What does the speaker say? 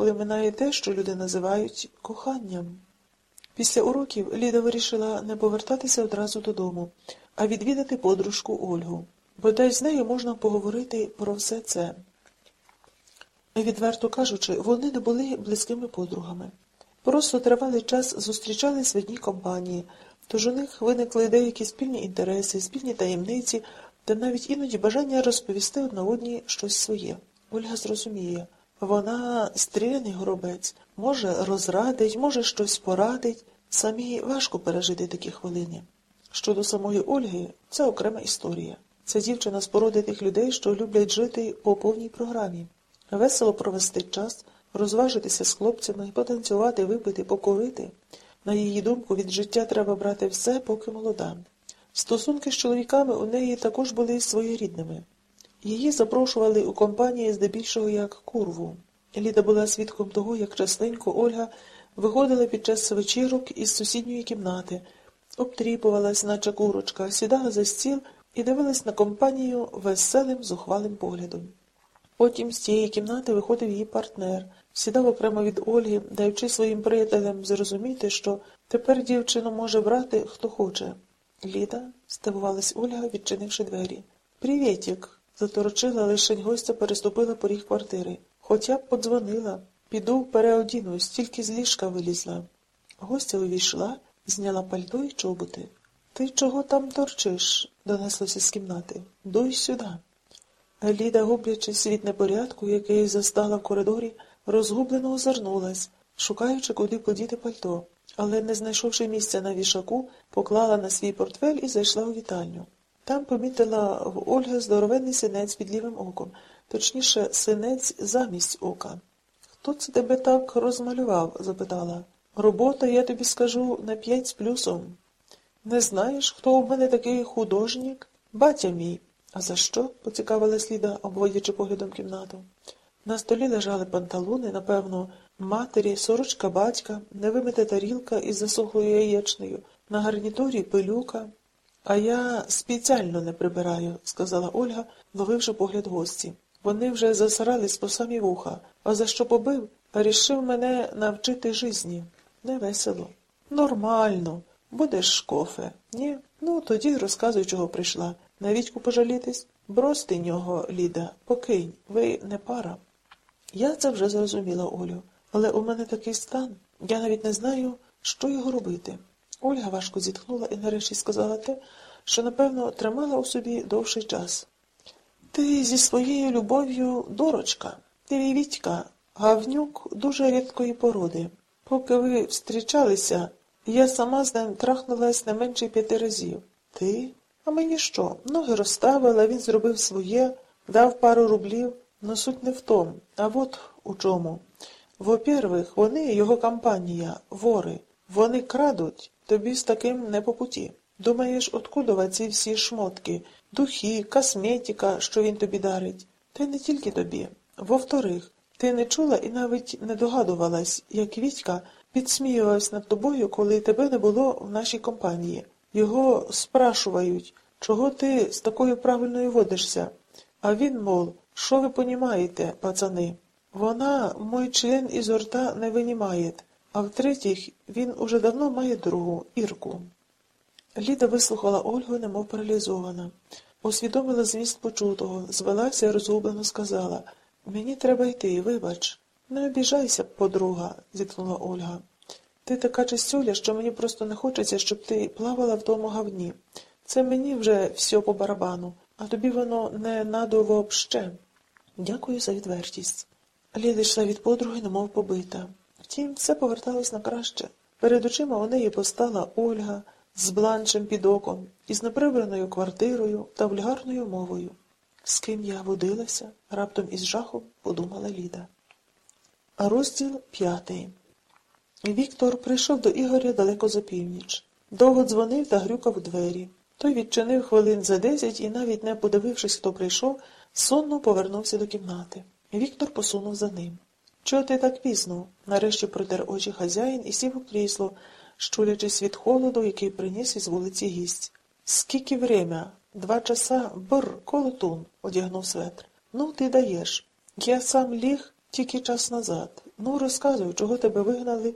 коли минає те, що люди називають коханням. Після уроків Ліда вирішила не повертатися одразу додому, а відвідати подружку Ольгу. Бодай з нею можна поговорити про все це. Відверто кажучи, вони не були близькими подругами. Просто тривалий час зустрічались в одній компанії, тож у них виникли деякі спільні інтереси, спільні таємниці та навіть іноді бажання розповісти одна одній щось своє. Ольга зрозуміє, вона стріляний горобець, може розрадить, може щось порадить. Самі важко пережити такі хвилини. Щодо самої Ольги, це окрема історія. Це дівчина з породи тих людей, що люблять жити по повній програмі, весело провести час, розважитися з хлопцями, потанцювати, випити, покурити. На її думку, від життя треба брати все, поки молода. Стосунки з чоловіками у неї також були своєрідними. Її запрошували у компанії здебільшого як курву. Ліда була свідком того, як частенько Ольга виходила під час вечірок із сусідньої кімнати, обтріпувалась, наче курочка, сідала за стіл і дивилась на компанію веселим, зухвалим поглядом. Потім з цієї кімнати виходив її партнер, сідав окремо від Ольги, даючи своїм приятелям зрозуміти, що тепер дівчину може брати хто хоче. Ліда, здивувалась Ольга, відчинивши двері. Привітік, заторочила, лишень гостя переступила поріг квартири. Хоча б подзвонила. Піду переодінусь, тільки з ліжка вилізла. Гостя увійшла, зняла пальто й чоботи. Ти чого там торчиш? донеслося з кімнати. Дуй сюди. Ліда, гублячись від непорядку, який застала в коридорі, розгублено озирнулась, шукаючи, куди подіти пальто, але, не знайшовши місця на вішаку, поклала на свій портфель і зайшла у вітальню. Там помітила в Ольги здоровенний синець під лівим оком, точніше, синець замість ока. Хто це тебе так розмалював? запитала. Робота, я тобі скажу, на п'ять з плюсом. Не знаєш, хто у мене такий художник? Батя мій. А за що? поцікавилась Ліда, обводячи поглядом кімнату. На столі лежали панталони, напевно, матері, сорочка батька, невимита тарілка із засохлою яєчнею, на гарнітурі пилюка. А я спеціально не прибираю, сказала Ольга, ловивши погляд гості. Вони вже засрались по самі вуха, а за що побив, рішив мене навчити житті. Невесело. Нормально. Будеш кофе. Ні? Ну, тоді розказуй, чого прийшла. На Вітьку пожалітись? Брости нього, Ліда, покинь, ви не пара. Я це вже зрозуміла, Олю, але у мене такий стан. Я навіть не знаю, що його робити. Ольга важко зітхнула і нарешті сказала те, що, напевно, тримала у собі довший час. Ти зі своєю любов'ю дорочка, ти Вітька, гавнюк дуже рідкої породи. Поки ви встрічалися, я сама з ним трахнулась не менше п'яти разів. Ти? А мені що? Ноги розставила, він зробив своє, дав пару рублів, но суть не в тому, а от у чому. Во-первых, вони, його компанія, вори, вони крадуть, тобі з таким не по путі. Думаєш, откудова ці всі шмотки, духи, косметика, що він тобі дарить? Та й не тільки тобі. Во-вторых, ти не чула і навіть не догадувалась, як Вітька підсміювалась над тобою, коли тебе не було в нашій компанії. Його спрашувають, чого ти з такою правильною водишся? А він, мов, що ви понімаєте, пацани? Вона мой член із рта не винімає, а в-третіх, він уже давно має другу, Ірку. Ліда вислухала Ольгу, немов паралізована. Усвідомила зміст почутого, звелася і розгублено сказала Мені треба йти, вибач. Не обіжайся, подруга, зіткнула Ольга. Ти така чистюля, що мені просто не хочеться, щоб ти плавала в тому гавні. Це мені вже все по барабану, а тобі воно не надо вообще. Дякую за відвертість. Ліда йшла від подруги, немов побита. Втім, все поверталось на краще. Перед очима у неї постала Ольга з бланчем під оком, із неприбраною квартирою та вульгарною мовою. З ким я водилася, раптом із жахом подумала Ліда. Розділ п'ятий. Віктор прийшов до Ігоря далеко за північ. Довго дзвонив та грюкав у двері. Той відчинив хвилин за десять і, навіть не подивившись, хто прийшов, сонно повернувся до кімнати. Віктор посунув за ним. Чого ти так пізно? Нарешті протер очі хазяїн і сів у крісло, щулячись від холоду, який приніс із вулиці гість. Скільки время? Два часа бр, колотун, одягнув светр. Ну, ти даєш. Я сам ліг тільки час назад. Ну, розказуй, чого тебе вигнали